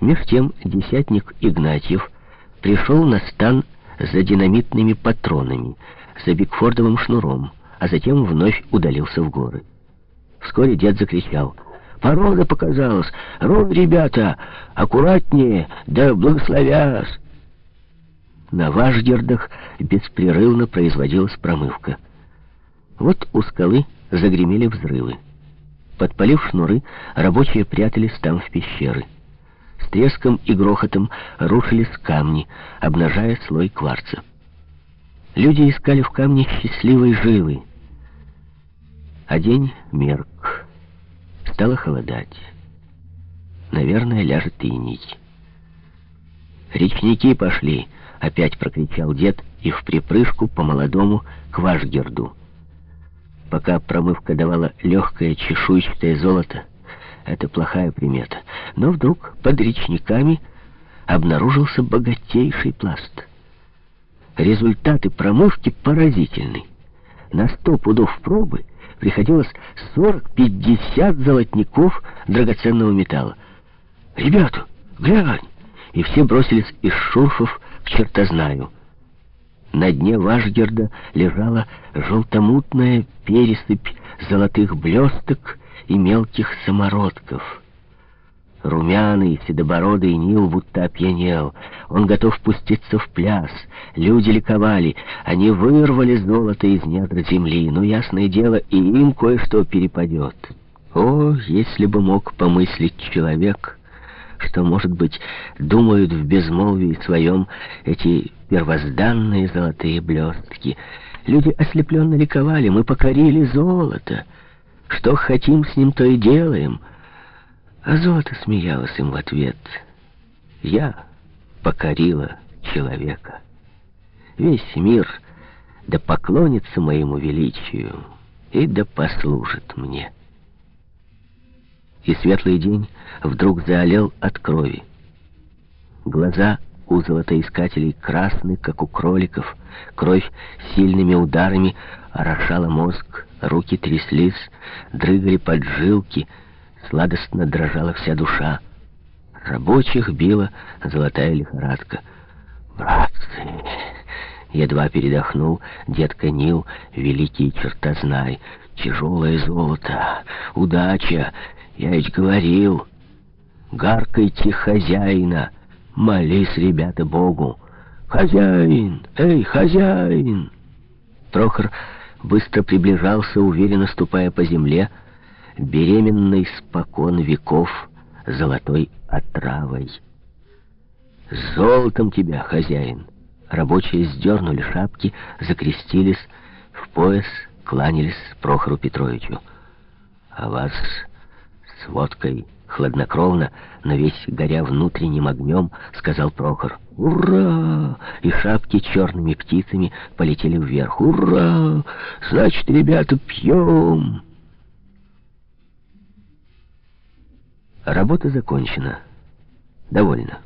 Меж тем десятник Игнатьев пришел на стан за динамитными патронами, за Бигфордовым шнуром, а затем вновь удалился в горы. Вскоре дед закричал «Порода показалась! Рон, ребята! Аккуратнее! Да благословясь!» На Вашгердах беспрерывно производилась промывка. Вот у скалы загремели взрывы. Подпалив шнуры, рабочие прятались там в пещеры. Треском и грохотом рушились камни, обнажая слой кварца. Люди искали в камне счастливой жилы. А день мерк. Стало холодать. Наверное, ляжет иней. «Речники пошли!» — опять прокричал дед и в припрыжку по-молодому к Вашгерду. Пока промывка давала легкое чешуйчатое золото, это плохая примета. Но вдруг под речниками обнаружился богатейший пласт. Результаты промывки поразительны. На сто пудов пробы приходилось 40-50 золотников драгоценного металла. «Ребята, глянь!» И все бросились из шурфов к чертознаю. На дне Вашгерда лежала желтомутная пересыпь золотых блесток и мелких самородков. Румяный, седобородый Нил будто опьянел. Он готов пуститься в пляс. Люди ликовали. Они вырвали золото из недр земли. Но, ясное дело, и им кое-что перепадет. О, если бы мог помыслить человек что, может быть, думают в безмолвии своем эти первозданные золотые блестки. Люди ослепленно ликовали, мы покорили золото. Что хотим, с ним то и делаем. А золото смеялось им в ответ. Я покорила человека. Весь мир да поклонится моему величию и да послужит мне» и светлый день вдруг заолел от крови. Глаза у золотоискателей красны, как у кроликов. Кровь сильными ударами орошала мозг, руки тряслись, дрыгали поджилки, сладостно дрожала вся душа. Рабочих била золотая лихорадка. «Братцы!» Едва передохнул дедка Нил, великий чертознай. «Тяжелое золото! Удача! Я ведь говорил, гаркайте хозяина, молись, ребята, Богу. Хозяин, эй, хозяин! Прохор быстро приближался, уверенно ступая по земле, беременной спокон веков золотой отравой. золотом тебя, хозяин!» Рабочие сдернули шапки, закрестились, в пояс кланялись Прохору Петровичу. «А вас с водкой, хладнокровно, но весь горя внутренним огнем, сказал Прохор. «Ура!» И шапки черными птицами полетели вверх. «Ура! Значит, ребята, пьем!» Работа закончена. Довольно.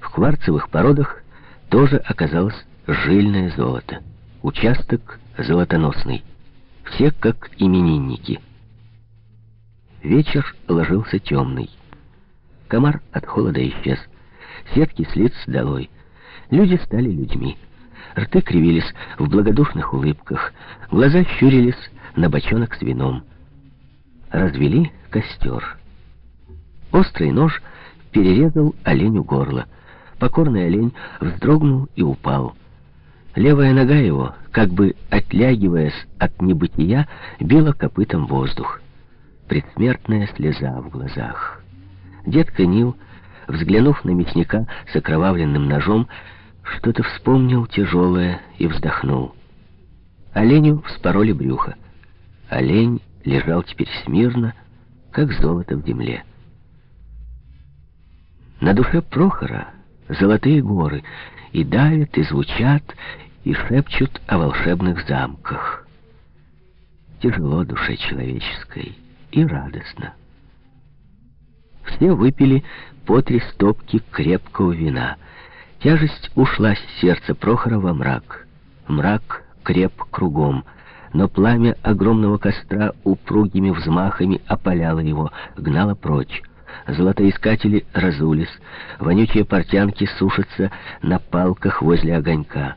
В кварцевых породах тоже оказалось жильное золото. Участок золотоносный. Все как именинники. Вечер ложился темный. Комар от холода исчез. Сетки с лиц долой. Люди стали людьми. Рты кривились в благодушных улыбках. Глаза щурились на бочонок с вином. Развели костер. Острый нож перерезал оленю горло. Покорный олень вздрогнул и упал. Левая нога его, как бы отлягиваясь от небытия, била копытом воздух предсмертная слеза в глазах. Дед Канил, взглянув на мясника с окровавленным ножом, что-то вспомнил тяжелое и вздохнул. Оленю вспороли брюхо. Олень лежал теперь смирно, как золото в земле. На душе Прохора золотые горы и давят, и звучат, и шепчут о волшебных замках. Тяжело душе человеческой и радостно. Все выпили по три стопки крепкого вина. Тяжесть ушла с сердца Прохора во мрак. Мрак креп кругом, но пламя огромного костра упругими взмахами опаляло его, гнало прочь. Золотоискатели разулись, вонючие портянки сушатся на палках возле огонька.